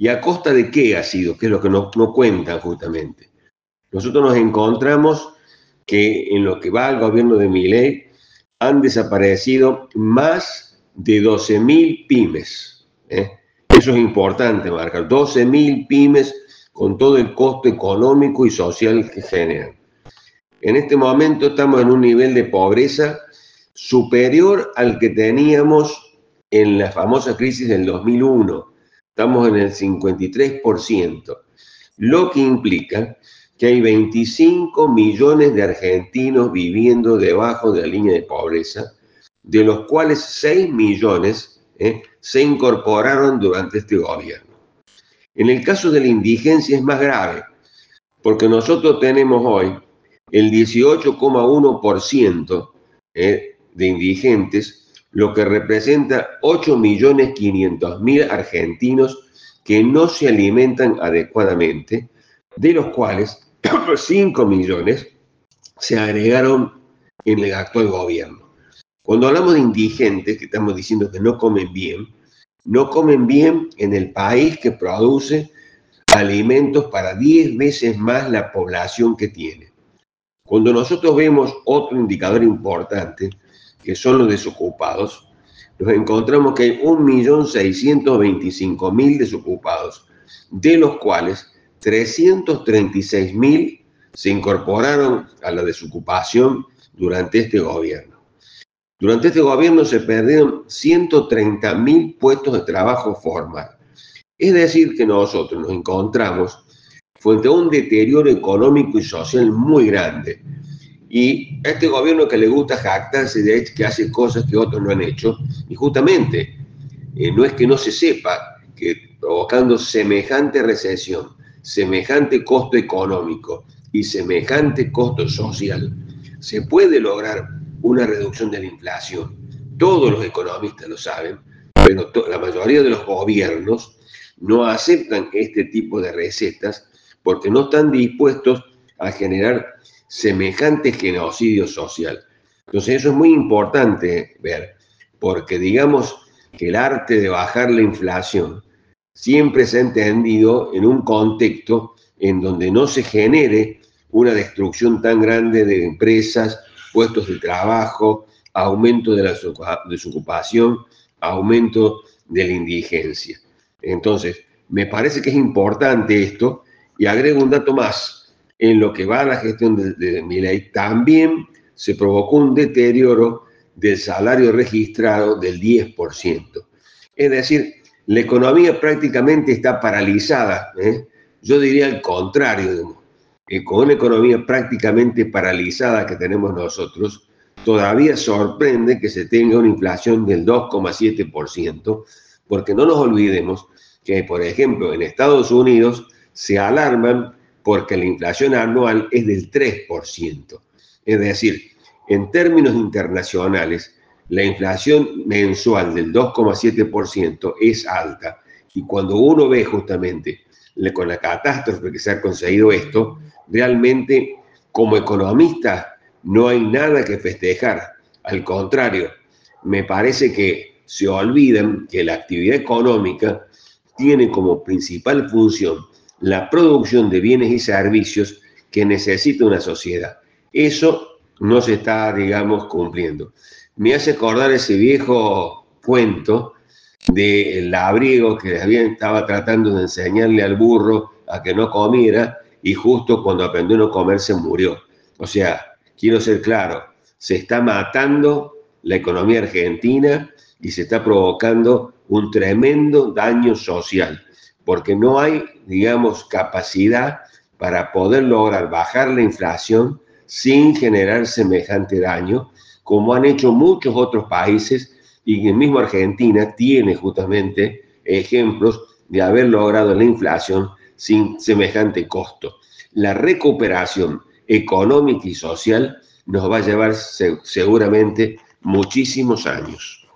¿Y a costa de qué ha sido? Que es lo que no, cuentan justamente. Nosotros nos encontramos que en lo que va al gobierno de Miley han desaparecido más de 12.000 pymes. ¿eh? Eso es importante marcar. 12.000 pymes con todo el costo económico y social que generan. En este momento estamos en un nivel de pobreza superior al que teníamos en la famosa crisis del 2001. Estamos en el 53%, lo que implica que hay 25 millones de argentinos viviendo debajo de la línea de pobreza, de los cuales 6 millones eh, se incorporaron durante este gobierno. En el caso de la indigencia es más grave, porque nosotros tenemos hoy el 18,1% eh, de indigentes, lo que representa 8.500.000 argentinos que no se alimentan adecuadamente, de los cuales 5 millones se agregaron en el actual gobierno. Cuando hablamos de indigentes, que estamos diciendo que no comen bien, no comen bien en el país que produce alimentos para 10 veces más la población que tiene. Cuando nosotros vemos otro indicador importante, que son los desocupados, nos encontramos que hay 1.625.000 desocupados, de los cuales 336 mil se incorporaron a la desocupación durante este gobierno. Durante este gobierno se perdieron 130 mil puestos de trabajo formal. Es decir, que nosotros nos encontramos frente a un deterioro económico y social muy grande. Y este gobierno que le gusta jactarse de que hace cosas que otros no han hecho, y justamente eh, no es que no se sepa que provocando semejante recesión, semejante costo económico y semejante costo social, se puede lograr una reducción de la inflación. Todos los economistas lo saben, pero la mayoría de los gobiernos no aceptan este tipo de recetas porque no están dispuestos a generar semejante genocidio social. Entonces eso es muy importante ver, porque digamos que el arte de bajar la inflación siempre se ha entendido en un contexto en donde no se genere una destrucción tan grande de empresas, puestos de trabajo, aumento de la desocupación, aumento de la indigencia. Entonces, me parece que es importante esto y agrego un dato más. En lo que va a la gestión de, de mi ley, también se provocó un deterioro del salario registrado del 10%. Es decir, la economía prácticamente está paralizada. ¿eh? Yo diría el contrario. con una economía prácticamente paralizada que tenemos nosotros, todavía sorprende que se tenga una inflación del 2,7%, porque no nos olvidemos que, por ejemplo, en Estados Unidos se alarman porque la inflación anual es del 3%. Es decir, en términos internacionales, la inflación mensual del 2,7% es alta. Y cuando uno ve justamente con la catástrofe que se ha conseguido esto, realmente como economista no hay nada que festejar. Al contrario, me parece que se olvidan que la actividad económica tiene como principal función la producción de bienes y servicios que necesita una sociedad. Eso no se está, digamos, cumpliendo me hace acordar ese viejo cuento del labriego que estaba tratando de enseñarle al burro a que no comiera y justo cuando aprendió a no comer se murió. O sea, quiero ser claro, se está matando la economía argentina y se está provocando un tremendo daño social, porque no hay, digamos, capacidad para poder lograr bajar la inflación sin generar semejante daño como han hecho muchos otros países y el mismo Argentina tiene justamente ejemplos de haber logrado la inflación sin semejante costo. La recuperación económica y social nos va a llevar seguramente muchísimos años.